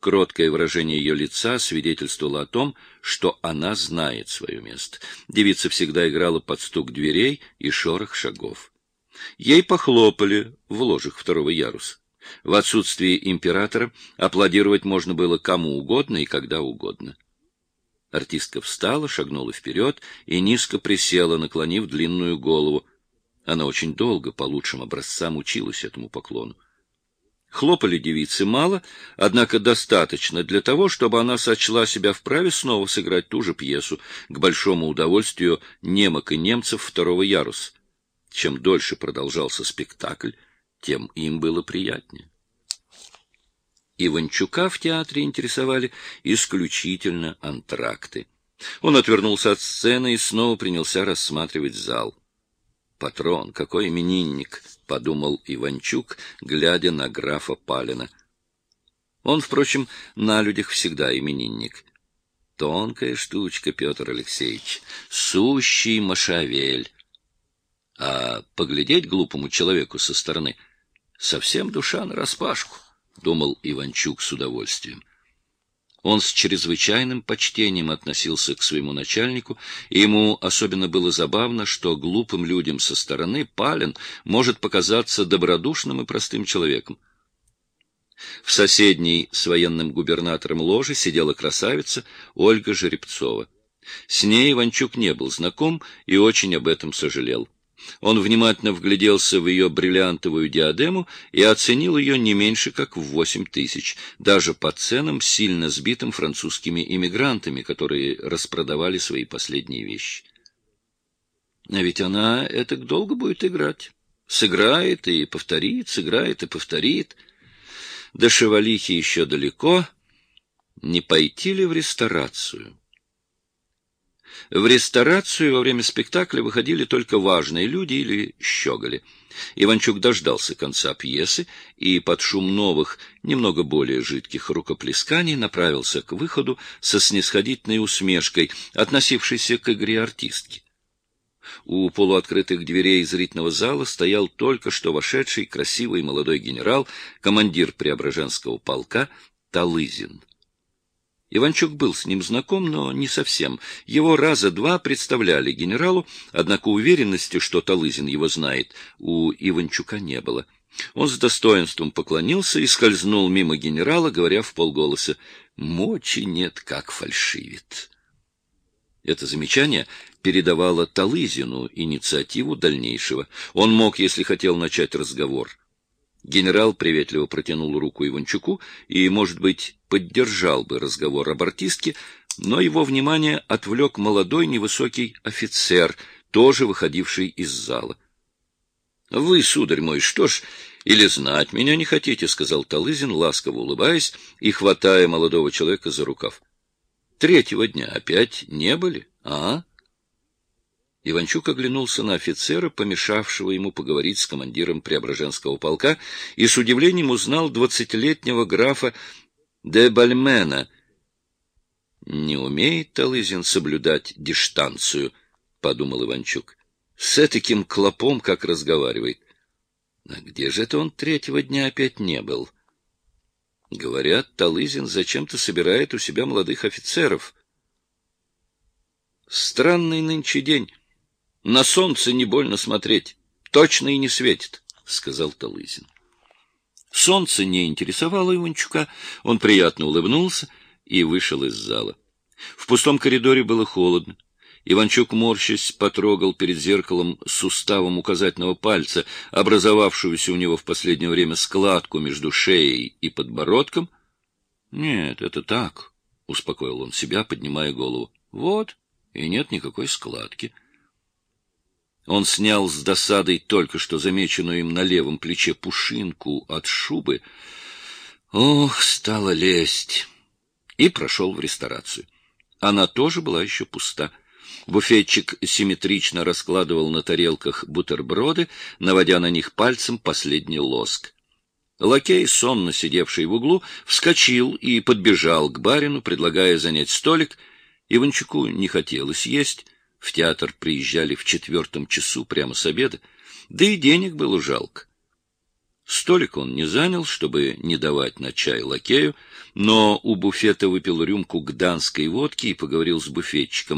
Кроткое выражение ее лица свидетельствовало о том, что она знает свое место. Девица всегда играла под стук дверей и шорох шагов. Ей похлопали в ложах второго яруса. В отсутствие императора аплодировать можно было кому угодно и когда угодно. Артистка встала, шагнула вперед и низко присела, наклонив длинную голову. Она очень долго, по лучшим образцам, училась этому поклону. Хлопали девицы мало, однако достаточно для того, чтобы она сочла себя вправе снова сыграть ту же пьесу, к большому удовольствию немок и немцев второго яруса. Чем дольше продолжался спектакль, тем им было приятнее. Иванчука в театре интересовали исключительно антракты. Он отвернулся от сцены и снова принялся рассматривать зал. «Патрон, какой именинник!» — подумал Иванчук, глядя на графа Палина. Он, впрочем, на людях всегда именинник. Тонкая штучка, Петр Алексеевич, сущий машавель. А поглядеть глупому человеку со стороны совсем душа нараспашку, — думал Иванчук с удовольствием. Он с чрезвычайным почтением относился к своему начальнику, и ему особенно было забавно, что глупым людям со стороны Палин может показаться добродушным и простым человеком. В соседней с военным губернатором ложе сидела красавица Ольга Жеребцова. С ней Иванчук не был знаком и очень об этом сожалел. Он внимательно вгляделся в ее бриллиантовую диадему и оценил ее не меньше, как в восемь тысяч, даже по ценам, сильно сбитым французскими иммигрантами, которые распродавали свои последние вещи. А ведь она это долго будет играть. Сыграет и повторит, сыграет и повторит. До шевалихи еще далеко. Не пойти ли в ресторацию? В ресторацию во время спектакля выходили только важные люди или щеголи. Иванчук дождался конца пьесы и под шум новых, немного более жидких рукоплесканий направился к выходу со снисходительной усмешкой, относившейся к игре артистки. У полуоткрытых дверей зрительного зала стоял только что вошедший красивый молодой генерал, командир Преображенского полка Талызин. Иванчук был с ним знаком, но не совсем. Его раза два представляли генералу, однако уверенности, что Талызин его знает, у Иванчука не было. Он с достоинством поклонился и скользнул мимо генерала, говоря в полголоса «Мочи нет, как фальшивит». Это замечание передавало Талызину инициативу дальнейшего. Он мог, если хотел, начать разговор. Генерал приветливо протянул руку Иванчуку и, может быть, поддержал бы разговор об артистке, но его внимание отвлек молодой невысокий офицер, тоже выходивший из зала. — Вы, сударь мой, что ж, или знать меня не хотите, — сказал Талызин, ласково улыбаясь и хватая молодого человека за рукав. — Третьего дня опять не были, а? Иванчук оглянулся на офицера, помешавшего ему поговорить с командиром Преображенского полка, и с удивлением узнал двадцатилетнего графа де Бальмена. «Не умеет Талызин соблюдать дистанцию», — подумал Иванчук. «С таким клопом, как разговаривает. А где же это он третьего дня опять не был?» Говорят, Талызин зачем-то собирает у себя молодых офицеров. Странный нынче день. На солнце не больно смотреть. Точно и не светит, — сказал Талызин. Солнце не интересовало Иванчука, он приятно улыбнулся и вышел из зала. В пустом коридоре было холодно. Иванчук, морщась, потрогал перед зеркалом суставом указательного пальца, образовавшуюся у него в последнее время складку между шеей и подбородком. — Нет, это так, — успокоил он себя, поднимая голову. — Вот, и нет никакой складки. — он снял с досадой только что замеченную им на левом плече пушинку от шубы. Ох, стало лезть! И прошел в ресторацию. Она тоже была еще пуста. Буфетчик симметрично раскладывал на тарелках бутерброды, наводя на них пальцем последний лоск. Лакей, сонно сидевший в углу, вскочил и подбежал к барину, предлагая занять столик. Иванчуку не хотелось есть, в театр приезжали в четвертом часу прямо с обеда, да и денег было жалко. Столик он не занял, чтобы не давать на чай лакею, но у буфета выпил рюмку гданской водки и поговорил с буфетчиком,